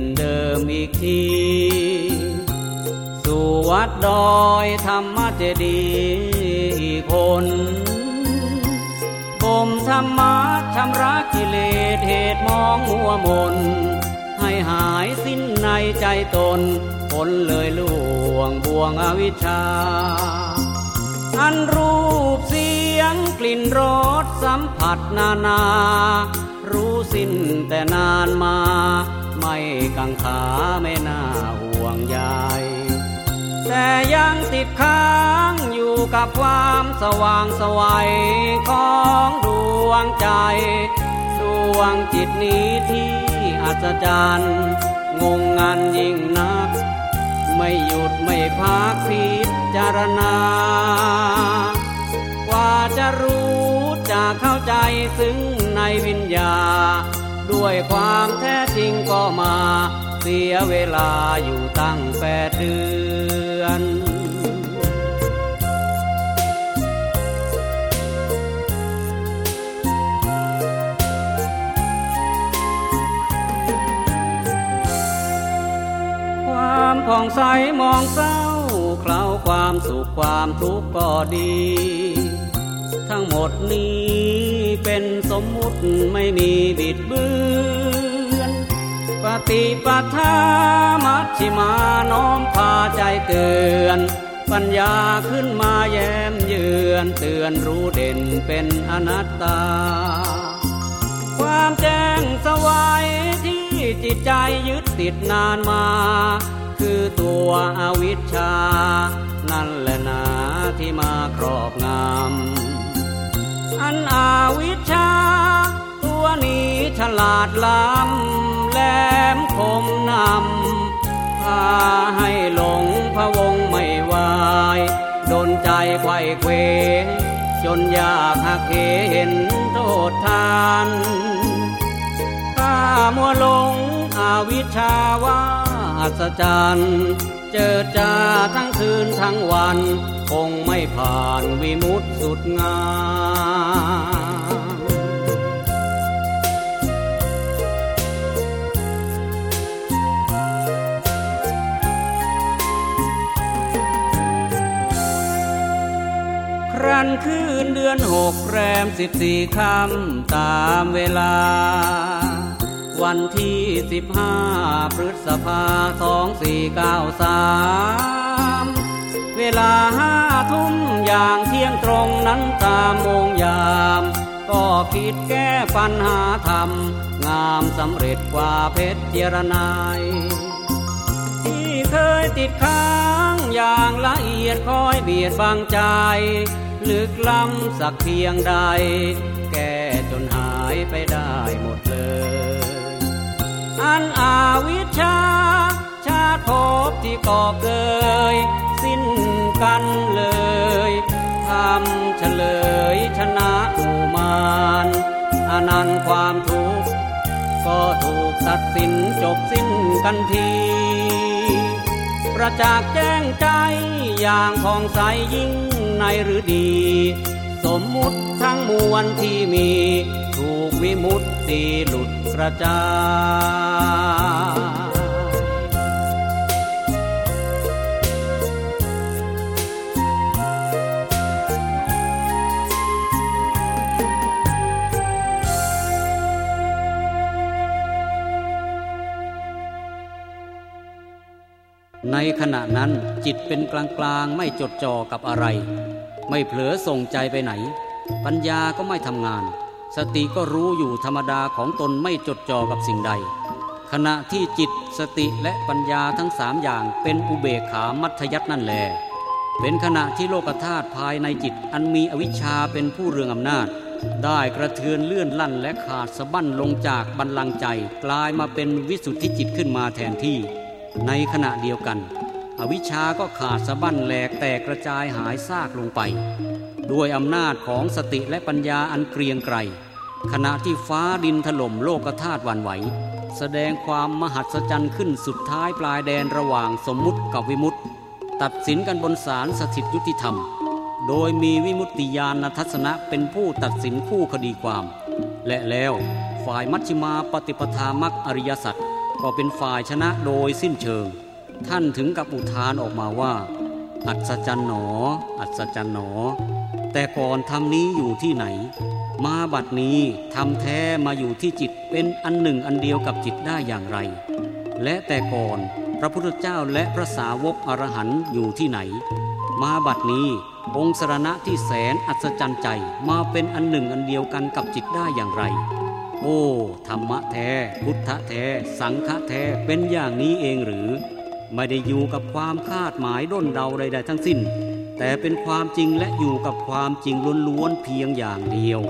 นถิ่นเดิมอีกที สู่วัดดอยธรรมเจดีย์คนบ่มธรรมะชำระกิเลสเหตุมองมัวมน ให้หายสิ้นในใจตนผลเลยล่วงบ่วงอวิชชา อันรูปเสียงกลิ่นรสสัมผัสนานา รู้สิ้นแต่นานมา ไม่กังขาไม่น่าห่วงใยแต่ยังติดค้างอยู่กับความสว่างสวัยของดวงใจ ดวงจิตนี้ที่อัศจรรย์ งงงันยิ่งนัก ไม่หยุดไม่พักพิจารณา กว่าจะรู้จะเข้าใจซึ้งในวิญญา ด้วยความแท้จริงก็มาเสียเวลาอยู่ตั้งแปดเดือนความผ่องใสมองเศร้าเคล้าความสุขความทุกข์ก็ดี ทั้งหมดนี้ เป็นสมมุติไม่มีบิดเบือนปฏิปทามัชชิมาน้อมพาใจเกินปัญญาขึ้นมาแย้มเยือนเตือนรู้เด่นเป็นอนัตตา ความแจ้งสวายที่จิตใจยึดติดนานมา คือตัวอวิชชา นั่นแหละนาที่มาครอบงำ อันอาวิชา ตัวนี้ฉลาดล้ำแหลมคมนำพาให้หลงพะวงไม่วายโดนใจไขว้เควจนอยากหักเหเห็นโทษทานข้ามัวหลงอาวิชชาว่าอัศจรรย์เจอจ้าทั้งคืนทั้งวัน คงไม่ผ่านวิมุตสุดงามครั้นคืนเดือนหกแรมสิบสี่ค่ำตามเวลา วันที่สิบห้าพฤษภาสองสี่เก้าสามเวลาห้า อย่างเที่ยงตรงนั้นตามโมงยาม ก็คิดแก้ปัญหาธรรม งามสำเร็จกว่าเพชรเจรนายที่เคยติดค้างอย่างละเอียดคอยเบียดบังใจ ลึกล้ำสักเพียงใด แก้จนหายไปได้หมดเลยอันอาวิชชาชาติภพที่ก่อเกย เฉลยชนะอุมานอนันต์ความทุกข์ก็ถูกตัดสินจบสิ้นกันที ประจักษ์แจ้งใจอย่างผ่องใสยิ่งในหรือดี สมมุติทั้งมวลที่มี ถูกวิมุตติหลุดกระจาย ในขณะนั้นจิตเป็นกลางกลางๆไม่จดจ่อกับอะไร ไม่เผลอส่งใจไปไหน ปัญญาก็ไม่ทำงาน สติก็รู้อยู่ธรรมดาของตนไม่จดจ่อกับสิ่งใด ขณะที่จิตสติและปัญญาทั้งสามอย่างเป็นอุเบกขามัธยัตนั่นแล เป็นขณะที่โลกธาตุภายในจิตอันมีอวิชชาเป็นผู้เรืองอำนาจ ได้กระเทือนเลื่อนลั่นและขาดสะบั้นลงจากบันลังใจ กลายมาเป็นวิสุทธิจิตขึ้นมาแทนที่ ในขณะเดียวกัน อวิชชาก็ขาดสะบั้นแหลกแตกกระจายหายซากลงไป ด้วยอำนาจของสติและปัญญาอันเกรียงไกรขณะที่ฟ้าดินถล่มโลกธาตุวันไหว แสดงความมหัศจรรย์ขึ้นสุดท้ายปลายแดนระหว่างสมมุติกับวิมุตติ ตัดสินกันบนศาลสถิตยุติธรรม โดยมีวิมุตติญาณทัศนะเป็นผู้ตัดสินคู่คดีความ และแล้วฝ่ายมัชฌิมาปฏิปทามักอริยสัจ ก็เป็นฝ่ายชนะโดยสิ้นเชิง ท่านถึงกับอุทานออกมาว่า อัศจรรย์หนอ อัศจรรย์หนอ แต่ก่อนทำนี้อยู่ที่ไหน มาบัดนี้ทำแท้มาอยู่ที่จิตเป็นอันหนึ่งอันเดียวกับจิตได้อย่างไร และแต่ก่อนพระพุทธเจ้าและพระสาวกอรหันต์อยู่ที่ไหน มาบัดนี้องค์สรณะที่แสนอัศจรรย์ใจมาเป็นอันหนึ่งอันเดียวกันกับจิตได้อย่างไร โอ้ธรรมะแท้ พุทธแท้ สังฆะแท้เป็นอย่างนี้เองหรือ ไม่ได้อยู่กับความคาดหมายด้นเดาใดๆทั้งสิ้น แต่เป็นความจริงและอยู่กับความจริงล้วนๆเพียงอย่างเดียว